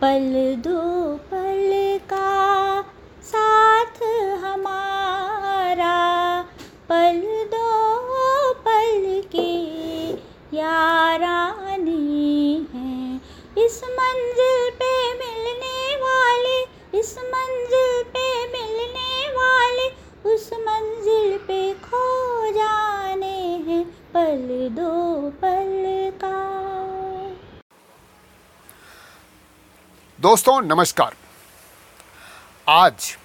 पल दो पल का दोस्तों, नमस्कार। आज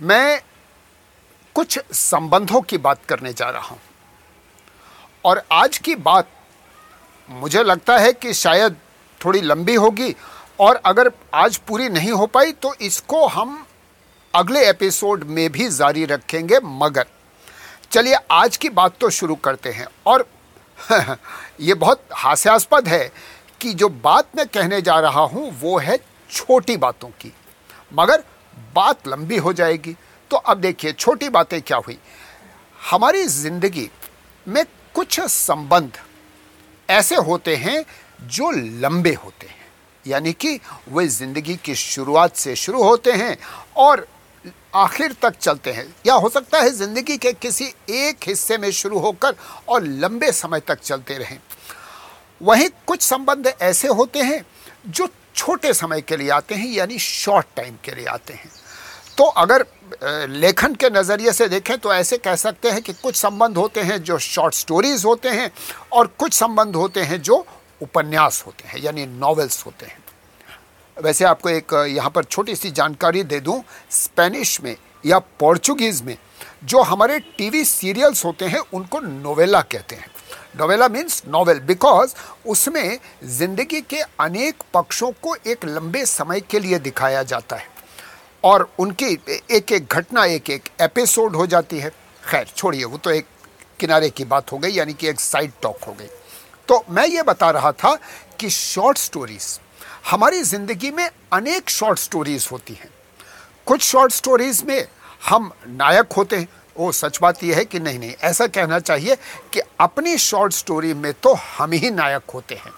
मैं कुछ संबंधों की बात करने जा रहा हूँ। और आज की बात मुझे लगता है कि शायद थोड़ी लंबी होगी, और अगर आज पूरी नहीं हो पाई तो इसको हम अगले एपिसोड में भी जारी रखेंगे, मगर चलिए आज की बात तो शुरू करते हैं। और ये बहुत हास्यास्पद है कि जो बात मैं कहने जा रहा हूँ, वो है छोटी बातों की। मगर बात लंबी हो जाएगी। तो अब देखिए, छोटी बातें क्या हुई? हमारी ज़िंदगी में कुछ संबंध ऐसे होते हैं जो लंबे होते हैं। यानी कि वे ज़िंदगी की शुरुआत से शुरू होते हैं और आखिर तक चलते हैं। या हो सकता है ज़िंदगी के किसी एक हिस्से में शुरू होकर और लंबे समय तक चलते रहें। वहीं कुछ संबंध ऐसे होते हैं जो छोटे समय के लिए आते हैं, यानी शॉर्ट टाइम के लिए आते हैं। तो अगर लेखन के नज़रिए से देखें तो ऐसे कह सकते हैं कि कुछ संबंध होते हैं जो शॉर्ट स्टोरीज होते हैं और कुछ संबंध होते हैं जो उपन्यास होते हैं, यानी नॉवेल्स होते हैं। वैसे आपको एक, यहाँ पर छोटी सी जानकारी दे दूँ स्पेनिश में या पोर्चुगीज़ में जो हमारे टीवी सीरियल्स होते हैं, उनको नोवेला कहते हैं। नोवेला मीन्स नॉवेल बिकॉज़ उसमें ज़िंदगी के अनेक पक्षों को एक लंबे समय के लिए दिखाया जाता है। और उनकी एक एक घटना, एक एक एपिसोड हो जाती है। खैर, छोड़िए, वो तो एक किनारे की बात हो गई, यानी कि एक साइड टॉक हो गई। तो मैं ये बता रहा था कि शॉर्ट स्टोरीज हमारी ज़िंदगी में अनेक शॉर्ट स्टोरीज होती हैं। कुछ शॉर्ट स्टोरीज में हम नायक होते हैं वो सच बात यह है कि नहीं नहीं, ऐसा कहना चाहिए कि अपनी शॉर्ट स्टोरी में तो हम ही नायक होते हैं।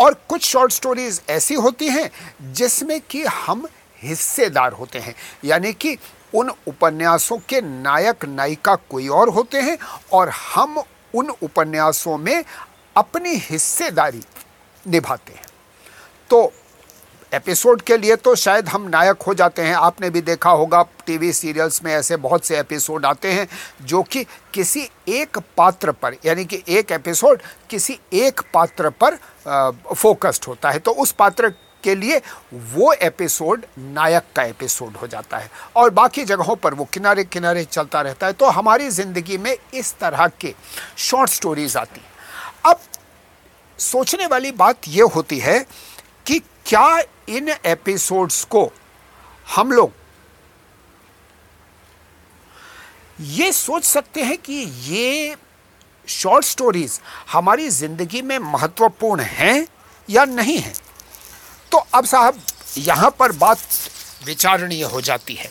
और कुछ शॉर्ट स्टोरीज ऐसी होती हैं जिसमें कि हम हिस्सेदार होते हैं। यानी कि उन उपन्यासों के नायक, नायिका कोई और होते हैं और हम उन उपन्यासों में अपनी हिस्सेदारी निभाते हैं। तो एपिसोड के लिए तो शायद हम नायक हो जाते हैं। आपने भी देखा होगा, टीवी सीरियल्स में ऐसे बहुत से एपिसोड आते हैं जो कि किसी एक पात्र पर, यानी कि एक एपिसोड किसी एक पात्र पर फोकस्ड होता है। तो उस पात्र के लिए वो एपिसोड नायक का एपिसोड हो जाता है। और बाकी जगहों पर वो किनारे किनारे चलता रहता है। तो हमारी ज़िंदगी में इस तरह के शॉर्ट स्टोरीज आती हैं। अब सोचने वाली बात ये होती है कि क्या इन एपिसोड्स को हम लोग ये सोच सकते हैं कि ये शॉर्ट स्टोरीज हमारी ज़िंदगी में महत्वपूर्ण हैं या नहीं हैं। तो अब साहब, यहाँ पर बात विचारणीय हो जाती है,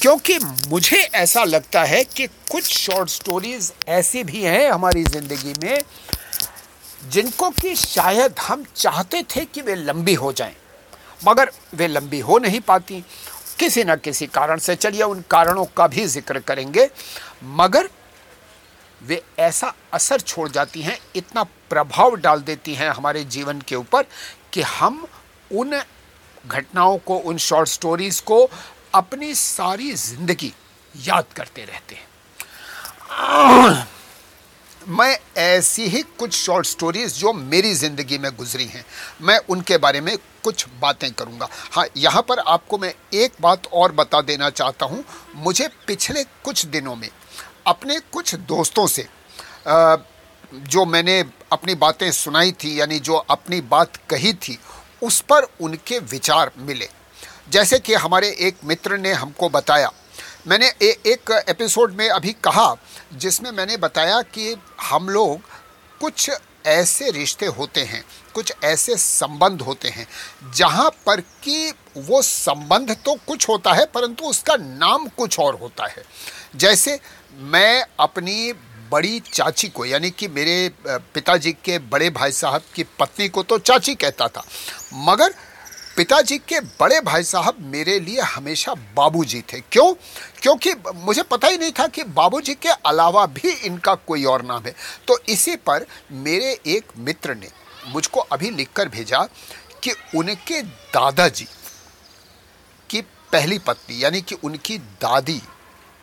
क्योंकि मुझे ऐसा लगता है कि कुछ शॉर्ट स्टोरीज ऐसी भी हैं हमारी ज़िंदगी में, जिनको कि शायद हम चाहते थे कि वे लंबी हो जाएँ। मगर वे लंबी हो नहीं पाती। किसी न किसी कारण से चलिए, उन कारणों का भी ज़िक्र करेंगे। मगर वे ऐसा असर छोड़ जाती हैं, इतना प्रभाव डाल देती हैं हमारे जीवन के ऊपर कि हम उन घटनाओं को, उन शॉर्ट स्टोरीज को अपनी सारी ज़िंदगी याद करते रहते हैं। मैं ऐसी ही कुछ शॉर्ट स्टोरीज जो मेरी ज़िंदगी में गुजरी हैं। मैं उनके बारे में कुछ बातें करूँगा। हाँ यहाँ पर आपको मैं एक बात और बता देना चाहता हूँ। मुझे पिछले कुछ दिनों में अपने कुछ दोस्तों से जो मैंने अपनी बातें सुनाई थी, यानी जो अपनी बात कही थी, उस पर उनके विचार मिले। जैसे कि हमारे एक मित्र ने हमको बताया मैंने ए, एक एपिसोड में अभी कहा जिसमें मैंने बताया कि हम लोग कुछ ऐसे रिश्ते होते हैं कुछ ऐसे संबंध होते हैं जहाँ पर कि वो संबंध तो कुछ होता है परंतु उसका नाम कुछ और होता है। जैसे मैं अपनी बड़ी चाची को यानी कि मेरे पिताजी के बड़े भाई साहब की पत्नी को तो चाची कहता था मगर पिताजी के बड़े भाई साहब मेरे लिए हमेशा बाबूजी थे। क्यों? क्योंकि मुझे पता ही नहीं था कि बाबूजी के अलावा भी इनका कोई और नाम है। तो इसी पर मेरे एक मित्र ने मुझको अभी लिखकर भेजा कि उनके दादाजी की पहली पत्नी यानी कि उनकी दादी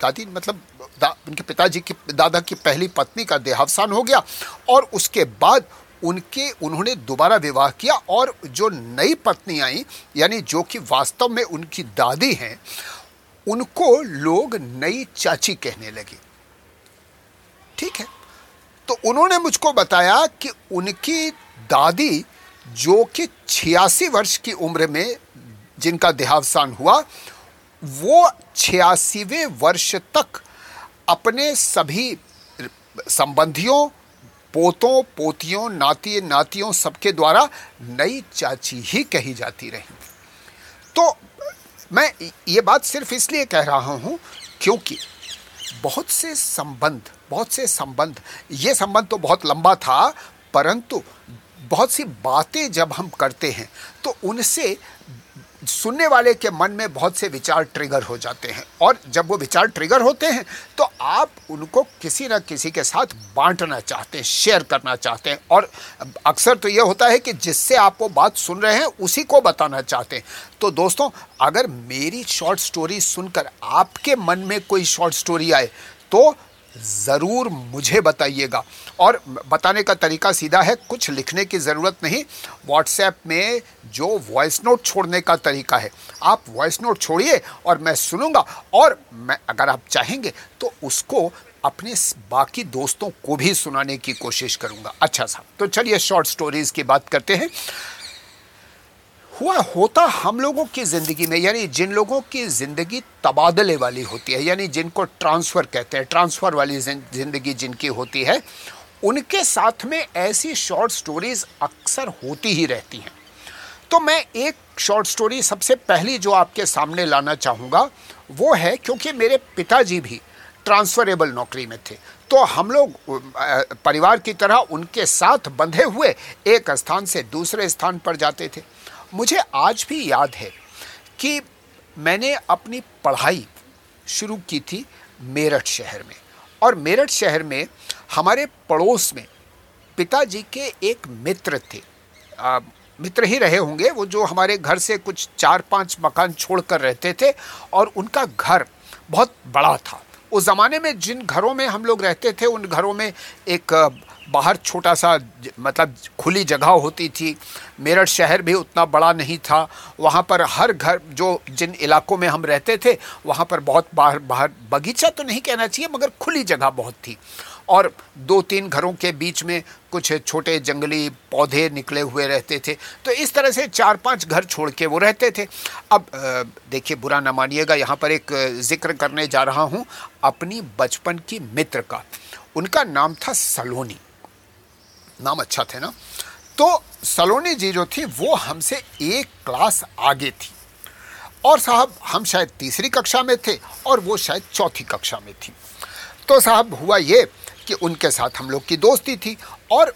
दादी मतलब दा, उनके पिताजी की दादा की पहली पत्नी का देहावसान हो गया और उसके बाद उनके, उन्होंने दोबारा विवाह किया और जो नई पत्नी आई, यानी जो कि वास्तव में उनकी दादी हैं, उनको लोग नई चाची कहने लगे। ठीक है? तो उन्होंने मुझको बताया कि उनकी दादी, जो कि छियासी वर्ष की उम्र में जिनका देहावसान हुआ, वो छियासीवें वर्ष तक अपने सभी संबंधियों पोतों, पोतियों, नाती, नातियों सबके द्वारा नई चाची ही कही जाती रही। तो मैं ये बात सिर्फ़ इसलिए कह रहा हूँ क्योंकि बहुत से संबंध, बहुत से संबंध, ये संबंध तो बहुत लंबा था, परंतु बहुत सी बातें जब हम करते हैं तो उनसे सुनने वाले के मन में बहुत से विचार ट्रिगर हो जाते हैं। और जब वो विचार ट्रिगर होते हैं तो आप उनको किसी न किसी के साथ बांटना चाहते हैं शेयर करना चाहते हैं। और अक्सर तो ये होता है कि जिससे आप वो बात सुन रहे हैं, उसी को बताना चाहते हैं। तो दोस्तों, अगर मेरी शॉर्ट स्टोरी सुनकर आपके मन में कोई शॉर्ट स्टोरी आए तो ज़रूर मुझे बताइएगा। और बताने का तरीका सीधा है, कुछ लिखने की ज़रूरत नहीं। व्हाट्सएप में जो वॉइस नोट छोड़ने का तरीका है, आप वॉइस नोट छोड़िए और मैं सुनूँगा। और मैं, अगर आप चाहेंगे तो उसको अपने बाकी दोस्तों को भी सुनाने की कोशिश करूँगा। अच्छा साहब तो चलिए शॉर्ट स्टोरीज की बात करते हैं। हुआ, होता हम लोगों की ज़िंदगी में, यानी जिन लोगों की ज़िंदगी तबादले वाली होती है, यानी जिनको ट्रांसफ़र कहते हैं ट्रांसफ़र वाली ज़िंदगी जिनकी होती है, उनके साथ में ऐसी शॉर्ट स्टोरीज अक्सर होती ही रहती हैं। तो मैं एक शॉर्ट स्टोरी सबसे पहली जो आपके सामने लाना चाहूँगा, वो है क्योंकि मेरे पिताजी भी ट्रांसफरेबल नौकरी में थे तो हम लोग परिवार की तरह उनके साथ बंधे हुए एक स्थान से दूसरे स्थान पर जाते थे। मुझे आज भी याद है कि मैंने अपनी पढ़ाई शुरू की थी मेरठ शहर में। और मेरठ शहर में हमारे पड़ोस में पिताजी के एक मित्र थे। आ, मित्र ही रहे होंगे वो जो हमारे घर से कुछ चार पाँच मकान छोड़कर रहते थे और उनका घर बहुत बड़ा था। उस ज़माने में जिन घरों में हम लोग रहते थे उन घरों में एक बाहर छोटा सा मतलब खुली जगह होती थी। मेरठ शहर भी उतना बड़ा नहीं था। वहाँ पर हर घर, जो जिन इलाकों में हम रहते थे, वहाँ पर बहुत बाहर बाहर बगीचा तो नहीं कहना चाहिए, मगर खुली जगह बहुत थी। और दो तीन घरों के बीच में कुछ छोटे जंगली पौधे निकले हुए रहते थे। तो इस तरह से चार पाँच घर छोड़ के वो रहते थे। अब देखिए, बुरा ना मानिएगा, यहाँ पर एक ज़िक्र करने जा रहा हूँ अपनी बचपन की मित्र का। उनका नाम था सलोनी। नाम अच्छा थे ना? तो सलोनी जी जो थी, वो हमसे एक क्लास आगे थी। और साहब, हम शायद तीसरी कक्षा में थे और वो शायद चौथी कक्षा में थी। तो साहब, हुआ ये कि उनके साथ हम लोग की दोस्ती थी और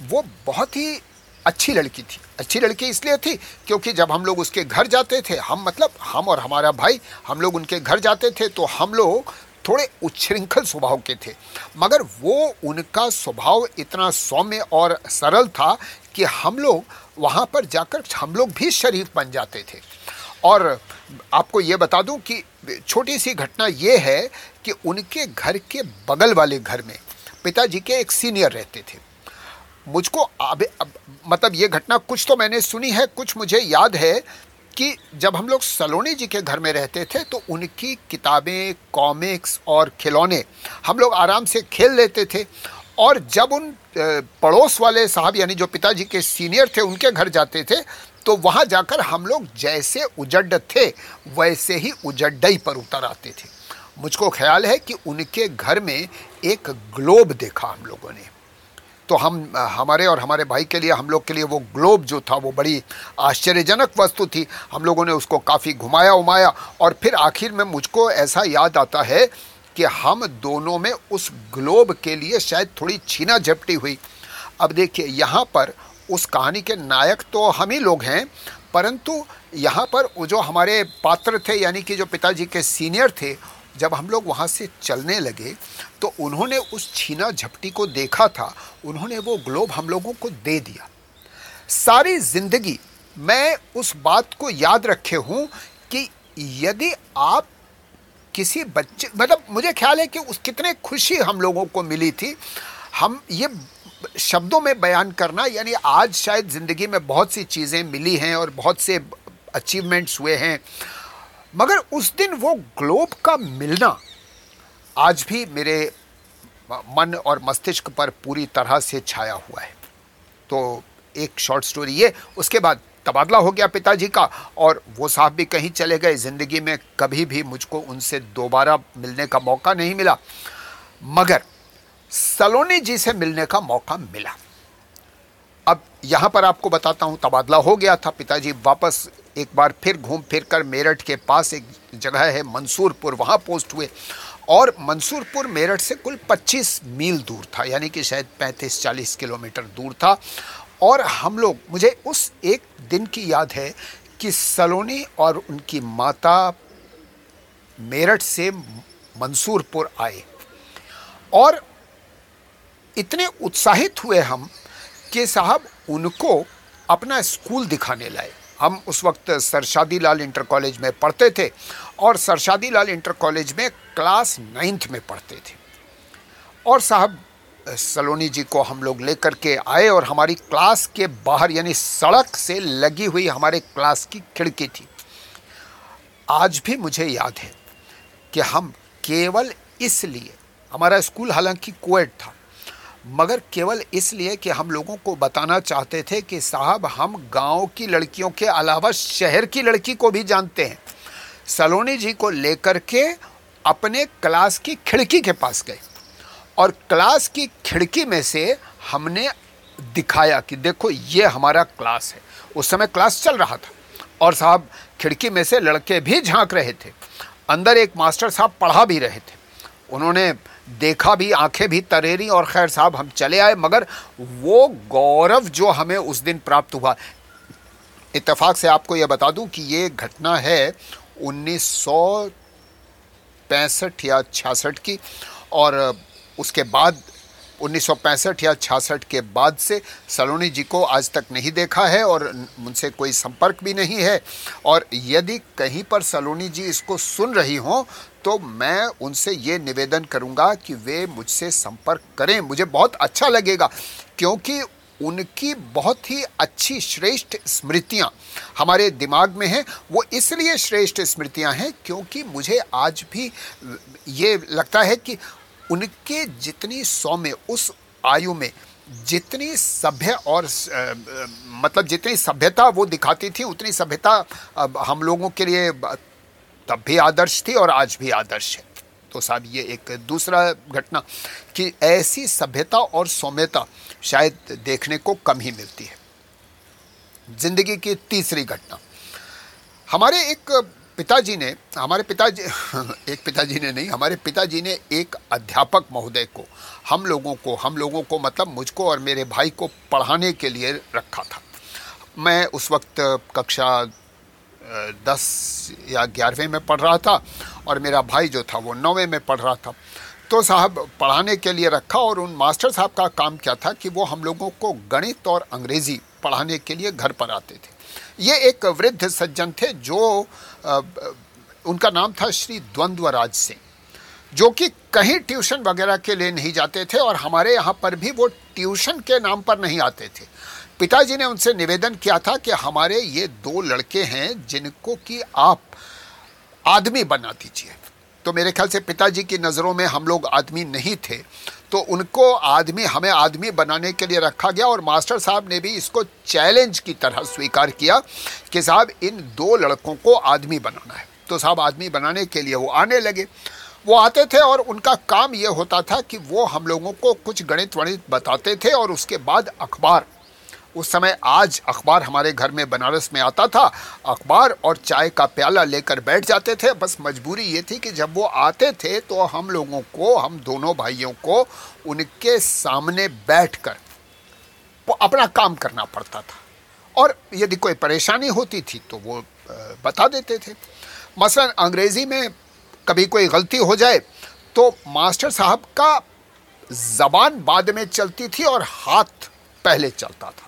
वो बहुत ही अच्छी लड़की थी। अच्छी लड़की इसलिए थी क्योंकि जब हम लोग उसके घर जाते थे, हम मतलब हम और हमारा भाई, हम लोग उनके घर जाते थे तो हम लोग थोड़े उच्छृंखल स्वभाव के थे। मगर वो उनका स्वभाव इतना सौम्य और सरल था कि हम लोग वहाँ पर जाकर हम लोग भी शरीफ बन जाते थे। और आपको ये बता दूँ कि छोटी सी घटना ये है कि उनके घर के बगल वाले घर में पिताजी के एक सीनियर रहते थे। मुझको अब, मतलब ये घटना कुछ तो मैंने सुनी है कुछ मुझे याद है कि जब हम लोग सलोनी जी के घर में रहते थे तो उनकी किताबें कॉमिक्स और खिलौने हम लोग आराम से खेल लेते थे। और जब उन पड़ोस वाले साहब, यानी जो पिताजी के सीनियर थे, उनके घर जाते थे तो वहाँ जाकर हम लोग जैसे उजड्ड थे, वैसे ही उजड्डई पर उतर आते थे। मुझको ख्याल है कि उनके घर में एक ग्लोब देखा हम लोगों ने। तो हम हमारे और हमारे भाई के लिए, हम लोग के लिए वो ग्लोब जो था, वो बड़ी आश्चर्यजनक वस्तु थी। हम लोगों ने उसको काफ़ी घुमाया, उमाया और फिर आखिर में मुझको ऐसा याद आता है कि हम दोनों में उस ग्लोब के लिए शायद थोड़ी छीना झपटी हुई। अब देखिए, यहाँ पर उस कहानी के नायक तो हम ही लोग हैं, परंतु यहाँ पर जो हमारे पात्र थे, यानी कि जो पिताजी के सीनियर थे जब हम लोग वहाँ से चलने लगे तो उन्होंने उस छीना झपटी को देखा था। उन्होंने वो ग्लोब हम लोगों को दे दिया। सारी ज़िंदगी मैं उस बात को याद रखे हूँ कि यदि आप किसी बच्चे मतलब मुझे ख्याल है कि उस कितने खुशी हम लोगों को मिली थी। हम ये शब्दों में बयान करना, यानी आज शायद ज़िंदगी में बहुत सी चीज़ें मिली हैं और बहुत से अचीवमेंट्स हुए हैं। मगर उस दिन वो ग्लोब का मिलना आज भी मेरे मन और मस्तिष्क पर पूरी तरह से छाया हुआ है। तो एक शॉर्ट स्टोरी ये, उसके बाद तबादला हो गया पिताजी का और वो साहब भी कहीं चले गए। ज़िंदगी में कभी भी मुझको उनसे दोबारा मिलने का मौका नहीं मिला। मगर सलोनी जी से मिलने का मौका मिला। अब यहाँ पर आपको बताता हूँ, तबादला हो गया था, पिताजी वापस एक बार फिर घूम फिर कर मेरठ के पास एक जगह है, मंसूरपुर, वहाँ पोस्ट हुए। और मंसूरपुर मेरठ से कुल 25 मील दूर था, यानी कि शायद 35-40 किलोमीटर दूर था। और हम लोग, मुझे उस एक दिन की याद है कि सलोनी और उनकी माता मेरठ से मंसूरपुर आए। और इतने उत्साहित हुए हम कि साहब उनको अपना स्कूल दिखाने लाए। हम उस वक्त सरशादी लाल इंटर कॉलेज में पढ़ते थे और सरशादी लाल इंटर कॉलेज में क्लास नाइन्थ में पढ़ते थे। और साहब, सलोनी जी को हम लोग लेकर के आए और हमारी क्लास के बाहर यानी सड़क से लगी हुई हमारे क्लास की खिड़की थी। आज भी मुझे याद है कि हम केवल इसलिए, हमारा स्कूल हालाँकि कोएड था मगर केवल इसलिए कि हम लोगों को बताना चाहते थे कि साहब, हम गाँव की लड़कियों के अलावा शहर की लड़की को भी जानते हैं। सलोनी जी को लेकर के अपने क्लास की खिड़की के पास गए और क्लास की खिड़की में से हमने दिखाया कि देखो, ये हमारा क्लास है। उस समय क्लास चल रहा था और साहब, खिड़की में से लड़के भी झाँक रहे थे। अंदर एक मास्टर साहब पढ़ा भी रहे थे। उन्होंने देखा भी, आँखें भी तरेरी और खैर साहब हम चले आए, मगर वो गौरव जो हमें उस दिन प्राप्त हुआ। इतफाक से आपको यह बता दूँ कि ये घटना है उन्नीस पैंसठ या छियासठ की, और उसके बाद 1965 या छियासठ के बाद से सलोनी जी को आज तक नहीं देखा है और उनसे कोई संपर्क भी नहीं है। और यदि कहीं पर सलोनी जी इसको सुन रही हों तो मैं उनसे ये निवेदन करूँगा कि वे मुझसे संपर्क करें। मुझे बहुत अच्छा लगेगा, क्योंकि उनकी बहुत ही अच्छी श्रेष्ठ स्मृतियाँ हमारे दिमाग में हैं। वो इसलिए श्रेष्ठ स्मृतियाँ हैं क्योंकि मुझे आज भी ये लगता है कि उनके जितनी सौम्य, उस आयु में जितनी सभ्य और मतलब जितनी सभ्यता वो दिखाती थी, उतनी सभ्यता हम लोगों के लिए तब भी आदर्श थी और आज भी आदर्श है। तो साहब, ये एक दूसरा घटना कि ऐसी सभ्यता और सौम्यता शायद देखने को कम ही मिलती है। ज़िंदगी की तीसरी घटना। हमारे एक पिताजी ने, हमारे पिताजी, एक पिताजी ने नहीं, हमारे पिताजी ने एक अध्यापक महोदय को, हम लोगों को, हम लोगों को मतलब मुझको और मेरे भाई को पढ़ाने के लिए रखा था। मैं उस वक्त कक्षा दस या ग्यारहवें में पढ़ रहा था और मेरा भाई जो था वो नौवें में पढ़ रहा था। तो साहब पढ़ाने के लिए रखा और उन मास्टर साहब का काम क्या था कि वो हम लोगों को गणित और अंग्रेज़ी पढ़ाने के लिए घर पर आते थे। ये एक वृद्ध सज्जन थे जो उनका नाम था श्री द्वंद्वराज सिंह, जो कि कहीं ट्यूशन वगैरह के लिए नहीं जाते थे और हमारे यहाँ पर भी वो ट्यूशन के नाम पर नहीं आते थे। पिताजी ने उनसे निवेदन किया था कि हमारे ये दो लड़के हैं जिनको कि आप आदमी बना दीजिए। तो मेरे ख्याल से पिताजी की नज़रों में हम लोग आदमी नहीं थे। तो उनको आदमी, हमें आदमी बनाने के लिए रखा गया और मास्टर साहब ने भी इसको चैलेंज की तरह स्वीकार किया कि साहब, इन दो लड़कों को आदमी बनाना है। तो साहब, आदमी बनाने के लिए वो आने लगे। वो आते थे और उनका काम ये होता था कि वो हम लोगों को कुछ गणित वणित बताते थे और उसके बाद अखबार उस समय आज अखबार हमारे घर में बनारस में आता था। अखबार और चाय का प्याला लेकर बैठ जाते थे। बस मजबूरी ये थी कि जब वो आते थे तो हम लोगों को, हम दोनों भाइयों को उनके सामने बैठकर अपना काम करना पड़ता था। और यदि कोई परेशानी होती थी तो वो बता देते थे। मसलन अंग्रेज़ी में कभी कोई गलती हो जाए तो मास्टर साहब का जबान बाद में चलती थी और हाथ पहले चलता था।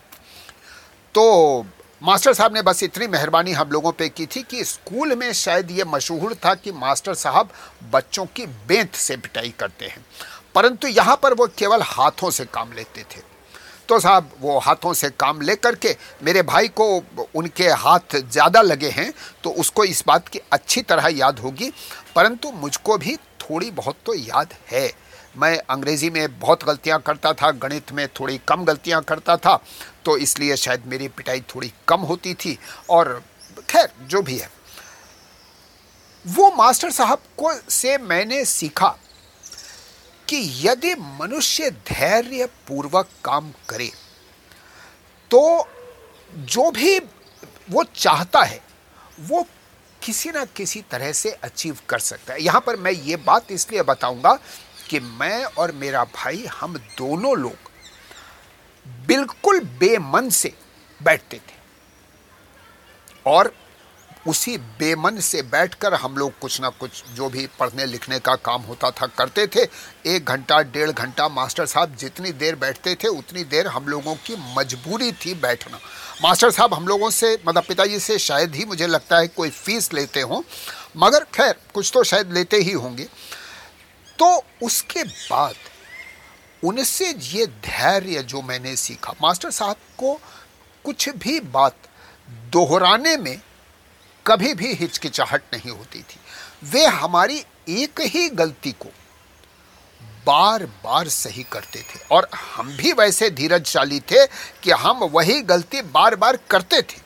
तो मास्टर साहब ने बस इतनी मेहरबानी हम लोगों पे की थी कि स्कूल में शायद ये मशहूर था कि मास्टर साहब बच्चों की बेंत से पिटाई करते हैं। परंतु यहाँ पर वो केवल हाथों से काम लेते थे। तो साहब, वो हाथों से काम ले करके मेरे भाई को उनके हाथ ज़्यादा लगे हैं तो उसको इस बात की अच्छी तरह याद होगी। परंतु मुझको भी थोड़ी बहुत तो याद है। मैं अंग्रेज़ी में बहुत गलतियाँ करता था, गणित में थोड़ी कम गलतियाँ करता था तो इसलिए शायद मेरी पिटाई थोड़ी कम होती थी। और खैर, जो भी है। वो मास्टर साहब को से मैंने सीखा कि यदि मनुष्य धैर्य पूर्वक काम करे तो जो भी वो चाहता है, वो किसी ना किसी तरह से अचीव कर सकता है। यहाँ पर मैं ये बात इसलिए बताऊँगा कि मैं और मेरा भाई हम दोनों लोग बिल्कुल बेमन से बैठते थे। और उसी बेमन से बैठकर हम लोग कुछ ना कुछ जो भी पढ़ने लिखने का काम होता था करते थे। एक घंटा, डेढ़ घंटा मास्टर साहब जितनी देर बैठते थे, उतनी देर हम लोगों की मजबूरी थी बैठना। मास्टर साहब हम लोगों से मतलब पिताजी से शायद ही मुझे लगता है कोई फ़ीस लेते हों, मगर खैर, कुछ तो शायद लेते ही होंगे। तो उसके बाद उनसे ये धैर्य जो मैंने सीखा, मास्टर साहब को कुछ भी बात दोहराने में कभी भी हिचकिचाहट नहीं होती थी। वे हमारी एक ही गलती को बार बार सही करते थे और हम भी वैसे धीरजशाली थे कि हम वही गलती बार बार करते थे।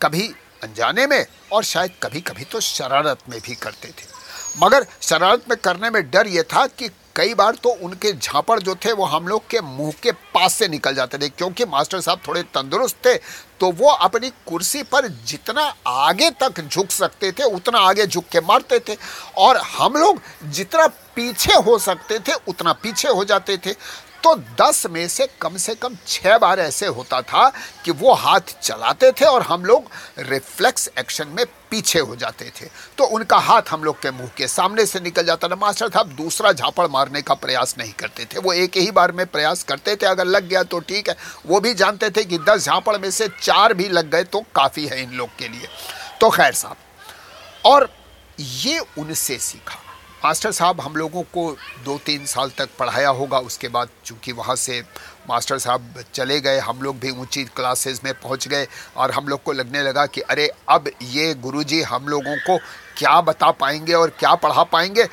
कभी अनजाने में और शायद कभी कभी तो शरारत में भी करते थे। मगर शरारत में करने में डर ये था कि कई बार तो उनके झापड़ जो थे वो हम लोग के मुँह के पास से निकल जाते थे, क्योंकि मास्टर साहब थोड़े तंदुरुस्त थे तो वो अपनी कुर्सी पर जितना आगे तक झुक सकते थे, उतना आगे झुक के मारते थे। और हम लोग जितना पीछे हो सकते थे, उतना पीछे हो जाते थे। तो दस में से कम से कम छह बार ऐसे होता था कि वो हाथ चलाते थे और हम लोग रिफ्लेक्स एक्शन में पीछे हो जाते थे। तो उनका हाथ हम लोग के मुँह के सामने से निकल जाता था। मास्टर साहब, दूसरा झापड़ मारने का प्रयास नहीं करते थे। वो एक ही बार में प्रयास करते थे। अगर लग गया तो ठीक है। वो भी जानते थे कि दस झापड़ में से चार भी लग गए तो काफ़ी है इन लोग के लिए। तो खैर साहब, और ये उनसे सीखा। मास्टर साहब, हम लोगों को दो तीन साल तक पढ़ाया होगा, उसके बाद चूँकि वहाँ से मास्टर साहब चले गए, हम लोग भी ऊँची क्लासेस में पहुँच गए और हम लोग को लगने लगा कि अरे, अब ये गुरुजी हम लोगों को क्या बता पाएँगे और क्या पढ़ा पाएँगे?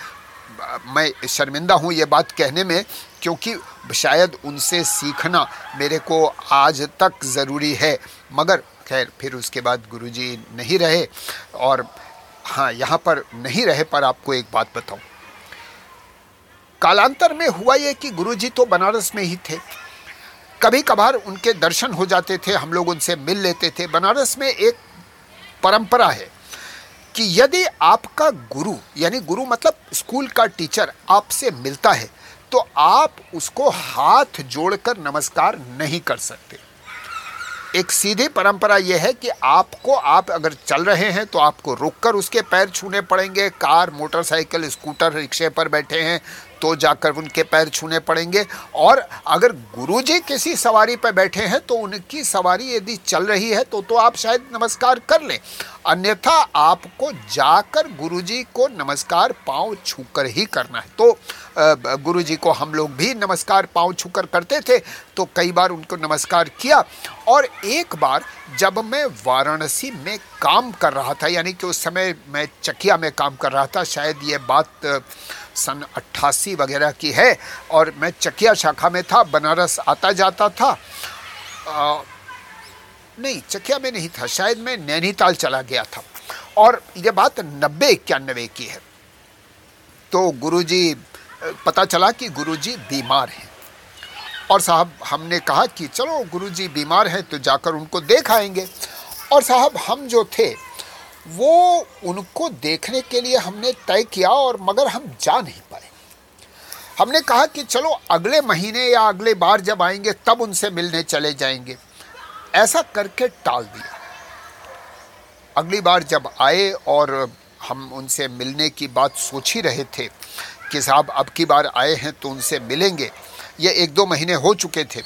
मैं शर्मिंदा हूँ ये बात कहने में, क्योंकि शायद उनसे सीखना मेरे को आज तक ज़रूरी है। मगर खैर, फिर उसके बाद गुरुजी नहीं रहे और हाँ यहाँ पर नहीं रहे, पर आपको एक बात बताऊँ। कालांतर में हुआ ये कि गुरुजी तो बनारस में ही थे। कभी कभार उनके दर्शन हो जाते थे, हम लोग उनसे मिल लेते थे। बनारस में एक परंपरा है कि यदि आपका गुरु, यानी गुरु मतलब स्कूल का टीचर आपसे मिलता है तो आप उसको हाथ जोड़कर नमस्कार नहीं कर सकते। एक सीधी परंपरा यह है कि आपको, आप अगर चल रहे हैं तो आपको रुककर उसके पैर छूने पड़ेंगे। कार, मोटरसाइकिल, स्कूटर, रिक्शे पर बैठे हैं तो जाकर उनके पैर छूने पड़ेंगे। और अगर गुरुजी किसी सवारी पर बैठे हैं तो उनकी सवारी यदि चल रही है तो तो आप शायद नमस्कार कर लें। अन्यथा आपको जाकर गुरुजी को नमस्कार पाँव छूकर ही करना है। तो गुरुजी को हम लोग भी नमस्कार पाँव छूकर करते थे तो कई बार उनको नमस्कार किया। और एक बार जब मैं वाराणसी में काम कर रहा था, यानी कि उस समय मैं चकिया में काम कर रहा था, शायद ये बात सन अट्ठासी वगैरह की है, और मैं चकिया शाखा में था, बनारस आता जाता था नहीं, चकिया में नहीं था, शायद मैं नैनीताल चला गया था। और ये बात नब्बे इक्यानवे की है। तो गुरुजी, पता चला कि गुरुजी बीमार हैं। और साहब, हमने कहा कि चलो, गुरुजी बीमार हैं तो जाकर उनको देख आएँगे। और साहब, हम जो थे, वो उनको देखने के लिए हमने तय किया और मगर हम जा नहीं पाए। हमने कहा कि चलो, अगले महीने या अगले बार जब आएँगे, तब उनसे मिलने चले जाएँगे। ऐसा करके टाल दिया। अगली बार जब आए और हम उनसे मिलने की बात सोच ही रहे थे कि साहब अब की बार आए हैं तो उनसे मिलेंगे, ये एक दो महीने हो चुके थे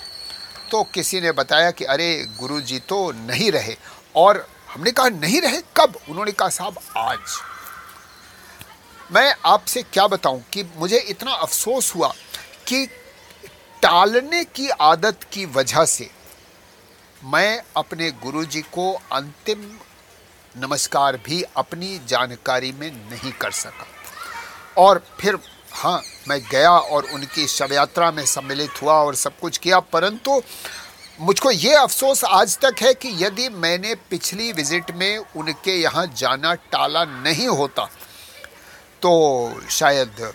तो किसी ने बताया कि अरे गुरु जी तो नहीं रहे और हमने कहा, नहीं रहे? कब? उन्होंने कहा, साहब, आज। मैं आपसे क्या बताऊँ कि मुझे इतना अफसोस हुआ कि टालने की आदत की वजह से मैं अपने गुरुजी को अंतिम नमस्कार भी अपनी जानकारी में नहीं कर सका। और फिर हाँ मैं गया और उनकी शव यात्रा में सम्मिलित हुआ और सब कुछ किया, परंतु मुझको ये अफसोस आज तक है कि यदि मैंने पिछली विज़िट में उनके यहाँ जाना टाला नहीं होता तो शायद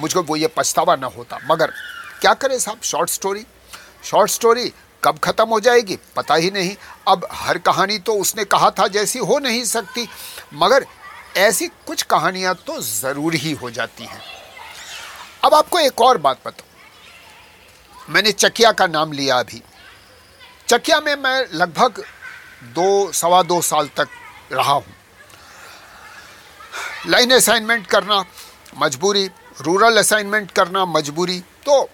मुझको वो ये पछतावा ना होता। मगर, क्या करें साहब शॉर्ट स्टोरी शॉर्ट स्टोरी कब ख़त्म हो जाएगी? पता ही नहीं। अब हर कहानी तो उसने कहा था जैसी हो नहीं सकती, मगर ऐसी कुछ कहानियाँ तो ज़रूर ही हो जाती हैं। अब आपको एक और बात बताऊँ। मैंने चकिया का नाम लिया अभी। चकिया में मैं लगभग दो, सवा दो साल तक रहा हूँ। लाइन असाइनमेंट करना मजबूरी, रूरल असाइनमेंट करना मजबूरी तो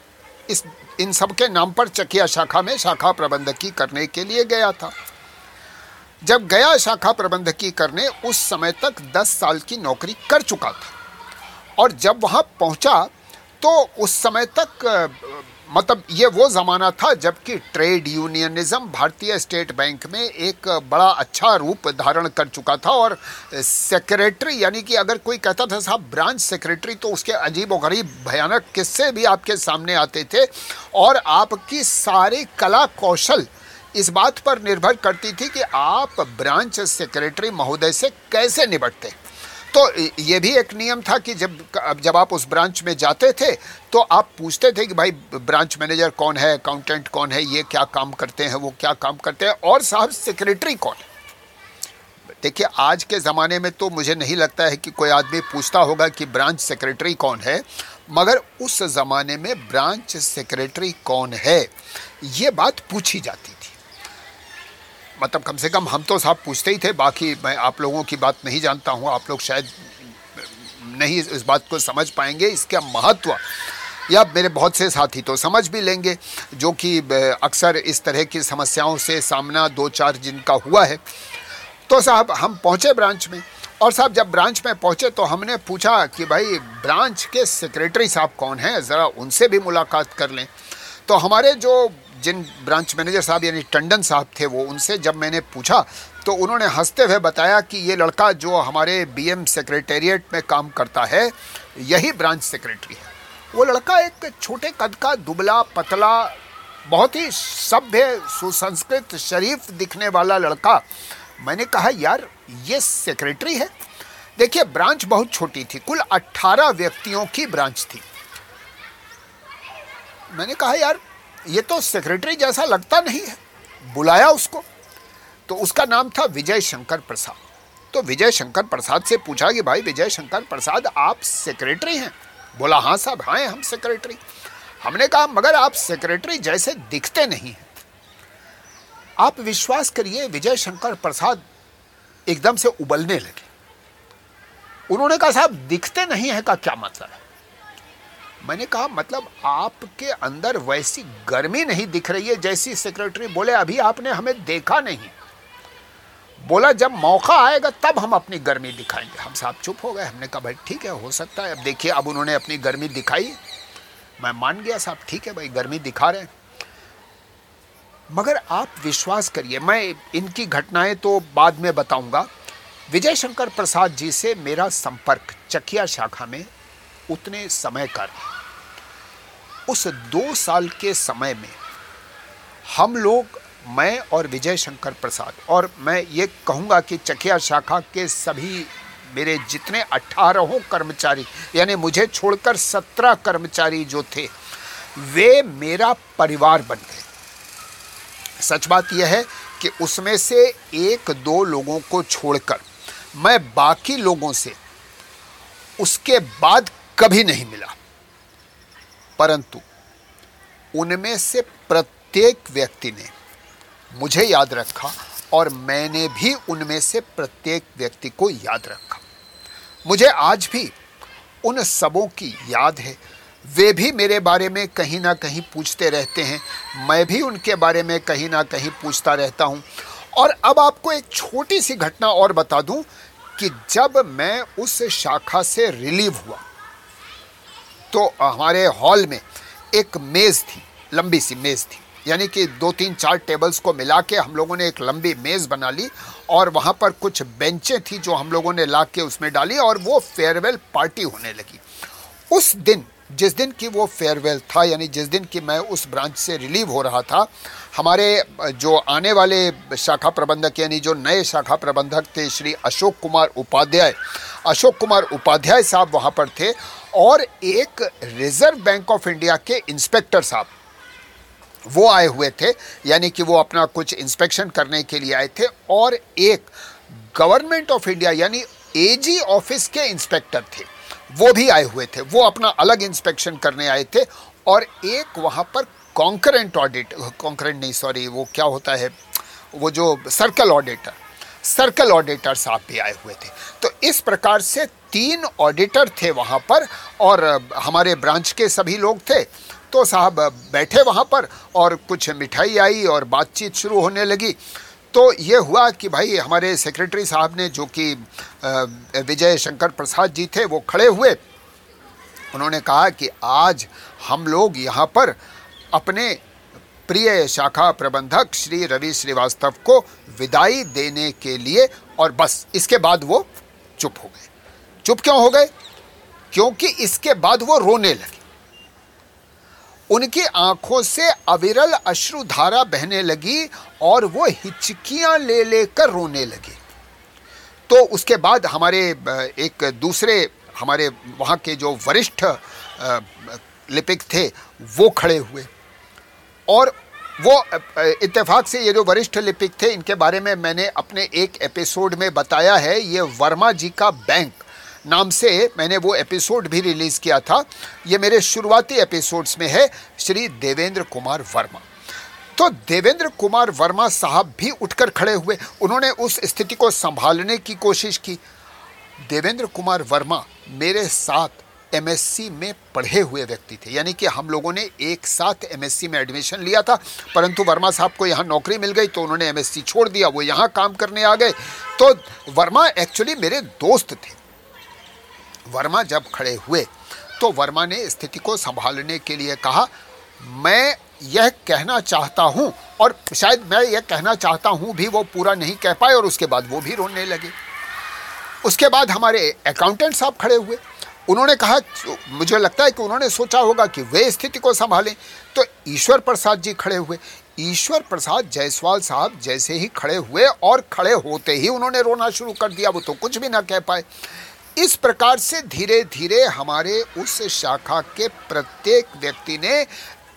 इस इन सब के नाम पर चकिया शाखा में शाखा प्रबंधकी करने के लिए गया था। जब गया शाखा प्रबंधकी करने, उस समय तक 10 साल की नौकरी कर चुका था। और जब वहाँ पहुँचा तो उस समय तक मतलब ये वो ज़माना था जबकि ट्रेड यूनियनिज्म भारतीय स्टेट बैंक में एक बड़ा अच्छा रूप धारण कर चुका था और सेक्रेटरी, यानी कि अगर कोई कहता था, साहब, ब्रांच सेक्रेटरी तो उसके अजीब व गरीब, भयानक किस्से भी आपके सामने आते थे और आपकी सारी कला कौशल इस बात पर निर्भर करती थी कि आप ब्रांच सेक्रेटरी महोदय से कैसे निपटते तो ये भी एक नियम था कि जब जब आप उस ब्रांच में जाते थे तो आप पूछते थे कि भाई, ब्रांच मैनेजर कौन है अकाउंटेंट कौन है, ये क्या काम करते हैं, वो क्या काम करते हैं, और साहब सेक्रेटरी कौन है? देखिए, आज के ज़माने में तो मुझे नहीं लगता है कि कोई आदमी पूछता होगा कि ब्रांच सेक्रेटरी कौन है, मगर उस ज़माने में ब्रांच सेक्रेटरी कौन है, ये बात पूछी जाती थी। मतलब कम से कम हम तो साहब पूछते ही थे, बाकी मैं आप लोगों की बात नहीं जानता हूँ, आप लोग शायद नहीं इस बात को समझ पाएँगे। इसका महत्व, या मेरे बहुत से साथी तो समझ भी लेंगे, जो कि अक्सर इस तरह की समस्याओं से सामना दो चार जिनका हुआ है। तो साहब, हम पहुँचे ब्रांच में, और साहब जब ब्रांच में पहुँचे तो हमने पूछा कि भाई, ब्रांच के सेक्रेटरी साहब कौन हैं? ज़रा उनसे भी मुलाकात कर लें। तो हमारे जो जिन ब्रांच मैनेजर साहब, यानी टंडन साहब थे वो, उनसे जब मैंने पूछा तो उन्होंने हँसते हुए बताया कि ये लड़का जो हमारे बीएम सेक्रेटेरिएट में काम करता है, यही ब्रांच सेक्रेटरी है। वो लड़का एक छोटे कद का दुबला, पतला, बहुत ही सभ्य, सुसंस्कृत, शरीफ दिखने वाला लड़का। मैंने कहा, यार, ये सेक्रेटरी है? देखिए ब्रांच बहुत छोटी थी, कुल 18 व्यक्तियों की ब्रांच थी। मैंने कहा, यार ये तो सेक्रेटरी जैसा लगता नहीं है। बुलाया उसको। तो उसका नाम था विजय शंकर प्रसाद। तो विजय शंकर प्रसाद से पूछा कि भाई, विजय शंकर प्रसाद, आप सेक्रेटरी हैं? बोला हाँ साहब हाँ हम सेक्रेटरी हमने कहा, मगर आप सेक्रेटरी जैसे दिखते नहीं हैं। आप विश्वास करिए, विजय शंकर प्रसाद एकदम से उबलने लगे। उन्होंने कहा, साहब, दिखते नहीं है का क्या मतलब है? मैंने कहा मतलब आपके अंदर वैसी गर्मी नहीं दिख रही है जैसी सेक्रेटरी बोले, अभी आपने हमें देखा नहीं। बोला, जब मौका आएगा, तब हम अपनी गर्मी दिखाएँगे। हम साहब चुप हो गए। हमने कहा, भाई ठीक है, हो सकता है। अब देखिए, अब उन्होंने अपनी गर्मी दिखाई। मैं मान गया साहब, ठीक है भाई, गर्मी दिखा रहे मगर आप विश्वास करिए, मैं इनकी घटनाएँ तो बाद में बताऊँगा। विजय शंकर प्रसाद जी से मेरा संपर्क चकिया शाखा में उतने समय का रहा। उस दो साल के समय में हम लोग, मैं और विजय शंकर प्रसाद, और मैं ये कहूँगा कि चकिया शाखा के सभी मेरे जितने अट्ठारहों कर्मचारी, यानी मुझे छोड़कर सत्रह कर्मचारी जो थे, वे मेरा परिवार बन गए। सच बात यह है कि उसमें से एक दो लोगों को छोड़कर मैं बाकी लोगों से उसके बाद कभी नहीं मिला। परंतु उनमें से प्रत्येक व्यक्ति ने मुझे याद रखा और मैंने भी उनमें से प्रत्येक व्यक्ति को याद रखा। मुझे आज भी उन सबों की याद है। वे भी मेरे बारे में कहीं ना कहीं पूछते रहते हैं। मैं भी उनके बारे में कहीं ना कहीं पूछता रहता हूँ। और अब आपको एक छोटी सी घटना और बता दूँ कि जब मैं उस शाखा से रिलीव हुआ तो हमारे हॉल में एक मेज़ थी, लंबी सी मेज़ थी। यानी कि दो तीन चार टेबल्स को मिला के हम लोगों ने एक लंबी मेज़ बना ली और वहाँ पर कुछ बेंचें थी जो हम लोगों ने ला के उसमें डाली और वो फेयरवेल पार्टी होने लगी। उस दिन, जिस दिन की वो फेयरवेल था, यानी जिस दिन की मैं उस ब्रांच से रिलीव हो रहा था, हमारे, जो आने वाले शाखा प्रबंधक, यानी जो नए शाखा प्रबंधक थे, श्री अशोक कुमार उपाध्याय, अशोक कुमार उपाध्याय साहब वहाँ पर थे और एक रिज़र्व बैंक ऑफ़ इंडिया के इंस्पेक्टर साहब, वो आए हुए थे, यानी कि वो अपना कुछ इंस्पेक्शन करने के लिए आए थे, और एक गवर्नमेंट ऑफ़ इंडिया, यानी एजी ऑफ़िस के इंस्पेक्टर थे, वो भी आए हुए थे, वो अपना अलग इंस्पेक्शन करने आए थे, और एक वहाँ पर कॉन्करेंट ऑडिट, कॉन्करेंट नहीं, सॉरी, वो क्या होता है, वो जो सर्कल ऑडिटर सर्कल ऑडिटर साहब भी आए हुए थे। तो इस प्रकार से तीन ऑडिटर थे वहाँ पर और हमारे ब्रांच के सभी लोग थे। तो साहब बैठे वहाँ पर और कुछ मिठाई आई और बातचीत शुरू होने लगी। तो ये हुआ कि भाई, हमारे सेक्रेटरी साहब ने जो कि विजय शंकर प्रसाद जी थे, वो खड़े हुए। उन्होंने कहा कि आज हम लोग यहाँ पर अपने प्रिय शाखा प्रबंधक श्री रवि श्रीवास्तव को विदाई देने के लिए और बस, इसके बाद वो चुप हो गए। चुप क्यों हो गए? क्योंकि इसके बाद वो रोने लगे। उनकी आँखों से अविरल अश्रुधारा बहने लगी और वो हिचकियाँ ले लेकर रोने लगे। तो उसके बाद हमारे एक दूसरे, हमारे वहाँ के जो वरिष्ठ लिपिक थे, वो खड़े हुए। और वो इत्तेफाक से ये जो वरिष्ठ लिपिक थे, इनके बारे में मैंने अपने एक एपिसोड में बताया है, ये वर्मा जी का बैंक। नाम से मैंने वो एपिसोड भी रिलीज़ किया था। ये मेरे शुरुआती एपिसोड्स में है, श्री देवेंद्र कुमार वर्मा। तो देवेंद्र कुमार वर्मा साहब भी उठकर खड़े हुए। उन्होंने उस स्थिति को संभालने की कोशिश की। देवेंद्र कुमार वर्मा मेरे साथ एमएससी में पढ़े हुए व्यक्ति थे। यानी कि हम लोगों ने एक साथ एमएससी में एडमिशन लिया था। परंतु वर्मा साहब को यहाँ नौकरी मिल गई तो उन्होंने एमएससी छोड़ दिया। वो यहाँ काम करने आ गए। तो वर्मा एक्चुअली मेरे दोस्त थे। वर्मा जब खड़े हुए तो वर्मा ने स्थिति को संभालने के लिए कहा, मैं यह कहना चाहता हूँ, और शायद मैं यह कहना चाहता हूँ भी वो पूरा नहीं कह पाए, और उसके बाद वो भी रोने लगे। उसके बाद हमारे अकाउंटेंट साहब खड़े हुए। उन्होंने कहा, मुझे लगता है कि उन्होंने सोचा होगा कि वे स्थिति को संभालें। तो ईश्वर प्रसाद जी खड़े हुए। ईश्वर प्रसाद जायसवाल साहब जैसे ही खड़े हुए और खड़े होते ही उन्होंने रोना शुरू कर दिया, वो तो कुछ भी ना कह पाए। इस प्रकार से धीरे धीरे हमारे उस शाखा के प्रत्येक व्यक्ति ने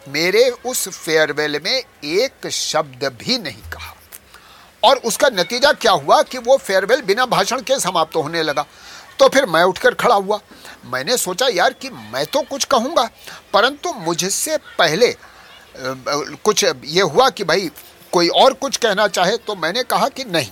मेरे उस फेयरवेल में एक शब्द भी नहीं कहा। और उसका नतीजा क्या हुआ कि वो फेयरवेल बिना भाषण के समाप्त तो होने लगा। तो फिर मैं उठकर खड़ा हुआ। मैंने सोचा, यार, कि मैं तो कुछ कहूँगा, परंतु मुझसे पहले कुछ ये हुआ कि भाई कोई और कुछ कहना चाहे तो मैंने कहा कि नहीं।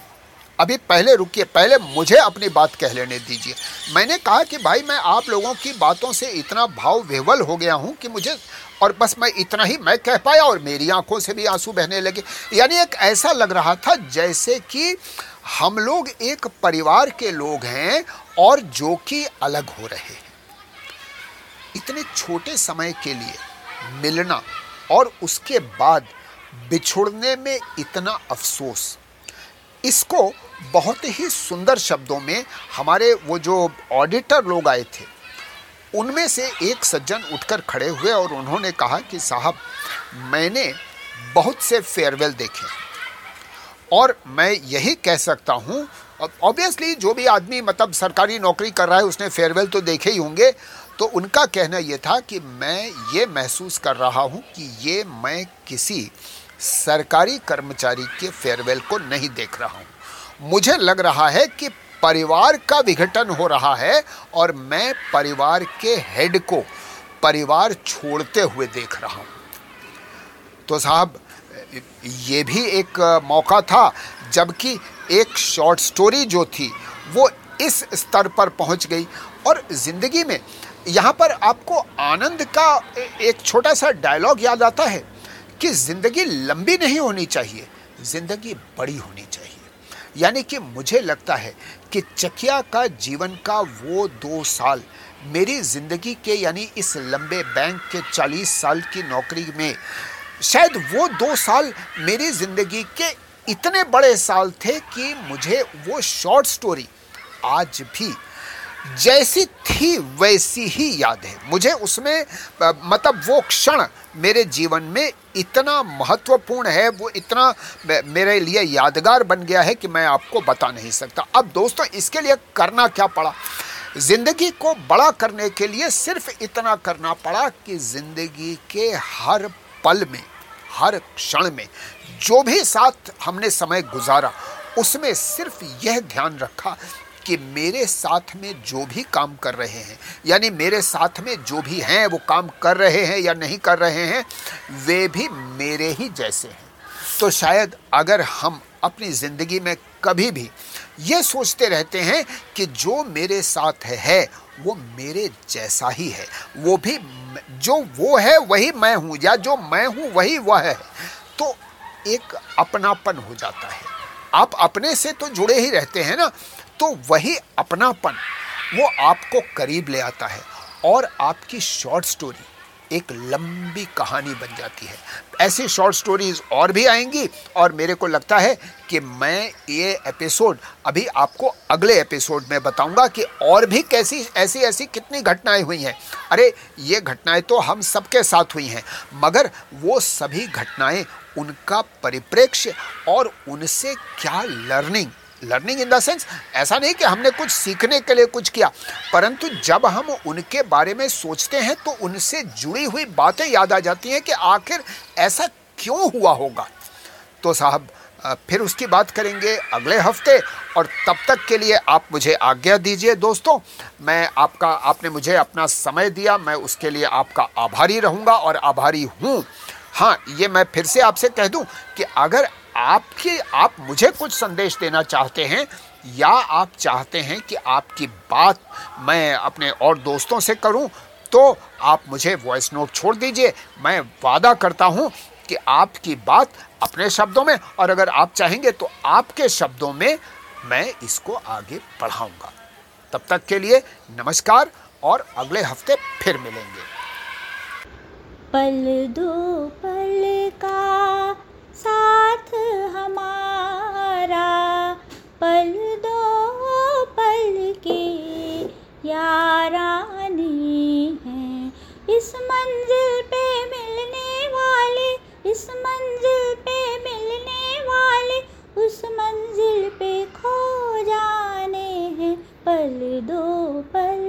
अभी पहले रुकिए, पहले मुझे अपनी बात कह लेने दीजिए। मैंने कहा कि भाई, मैं आप लोगों की बातों से इतना भाव विवल हो गया हूँ कि मुझे और बस मैं इतना ही मैं कह पाया और मेरी आँखों से भी आँसू बहने लगे। यानी एक ऐसा लग रहा था जैसे कि हम लोग एक परिवार के लोग हैं और जो कि अलग हो रहे हैं। इतने छोटे समय के लिए मिलना और उसके बाद बिछुड़ने में इतना अफसोस, इसको बहुत ही सुंदर शब्दों में हमारे वो जो ऑडिटर लोग आए थे, उनमें से एक सज्जन उठकर खड़े हुए और उन्होंने कहा कि साहब, मैंने बहुत से फेयरवेल देखे और मैं यही कह सकता हूँ ऑब्वियसली जो भी आदमी मतलब सरकारी नौकरी कर रहा है, उसने फेयरवेल तो देखे ही होंगे तो उनका कहना ये था कि मैं ये महसूस कर रहा हूँ कि ये मैं किसी सरकारी कर्मचारी के फेयरवेल को नहीं देख रहा हूँ। मुझे लग रहा है कि परिवार का विघटन हो रहा है और मैं परिवार के हेड को परिवार छोड़ते हुए देख रहा हूँ। तो साहब, ये भी एक मौका था, जबकि एक शॉर्ट स्टोरी जो थी, वो इस स्तर पर पहुँच गई। और ज़िंदगी में यहाँ पर आपको आनंद का एक छोटा सा डायलॉग याद आता है कि ज़िंदगी लंबी नहीं होनी चाहिए, ज़िंदगी बड़ी होनी चाहिए। यानी कि मुझे लगता है कि चकिया का जीवन का वो दो साल मेरी ज़िंदगी के यानी इस लंबे बैंक के चालीस साल की नौकरी में, शायद वो दो साल मेरी ज़िंदगी के इतने बड़े साल थे कि मुझे वो शॉर्ट स्टोरी आज भी जैसी थी वैसी ही याद है। मुझे उसमें मतलब वो क्षण मेरे जीवन में इतना महत्वपूर्ण है, वो इतना मेरे लिए यादगार बन गया है कि मैं आपको बता नहीं सकता। अब दोस्तों, इसके लिए करना क्या पड़ा? ज़िंदगी को बड़ा करने के लिए सिर्फ़ इतना करना पड़ा कि ज़िंदगी के हर पल में, हर क्षण में, जो भी साथ हमने समय गुजारा, उसमें सिर्फ़ यह ध्यान रखा कि मेरे साथ में जो भी काम कर रहे हैं, यानी मेरे साथ में जो भी हैं, वो काम कर रहे हैं या नहीं कर रहे हैं, वे भी मेरे ही जैसे हैं। तो शायद अगर हम अपनी ज़िंदगी में कभी भी ये सोचते रहते हैं कि जो मेरे साथ है, वो मेरे जैसा ही है। वो भी जो वो है, वही मैं हूँ, या जो मैं हूँ, वही वह है। तो एक अपनापन हो जाता है। आप अपने से तो जुड़े ही रहते हैं ना तो वही अपनापन, वो आपको करीब ले आता है और आपकी शॉर्ट स्टोरी एक लंबी कहानी बन जाती है। ऐसी शॉर्ट स्टोरीज और भी आएँगी और मेरे को लगता है कि मैं ये एपिसोड अभी आपको अगले एपिसोड में बताऊँगा कि और भी कैसी, ऐसी ऐसी कितनी घटनाएँ हुई हैं। अरे, ये घटनाएँ तो हम सबके साथ हुई हैं, मगर वो सभी घटनाएँ उनका परिप्रेक्ष्य और उनसे क्या learning learning in the sense ऐसा नहीं कि हमने कुछ सीखने के लिए कुछ किया, परंतु जब हम उनके बारे में सोचते हैं तो उनसे जुड़ी हुई बातें याद आ जाती हैं कि आखिर ऐसा क्यों हुआ होगा। तो साहब फिर उसकी बात करेंगे अगले हफ़्ते, और तब तक के लिए आप मुझे आज्ञा दीजिए दोस्तों। मैं आपका, आपने मुझे अपना समय दिया, मैं उसके लिए आपका आभारी रहूँगा और आभारी हूँ। हाँ ये मैं फिर से आपसे कह दूँ कि अगर आपके, आप मुझे कुछ संदेश देना चाहते हैं? या आप चाहते हैं कि आपकी बात मैं अपने और दोस्तों से करूँ? तो आप मुझे वॉइस नोट छोड़ दीजिए। मैं वादा करता हूँ कि आपकी बात अपने शब्दों में, और अगर आप चाहेंगे तो आपके शब्दों में मैं इसको आगे बढ़ाऊँगा। तब तक के लिए नमस्कार, और अगले हफ़्ते फिर मिलेंगे। पल दो पल का साथ हमारा, पल दो पल के यारानी है। इस मंजिल पे मिलने वाले, इस मंजिल पे मिलने वाले, उस मंजिल पे खो जाने हैं। पल दो पल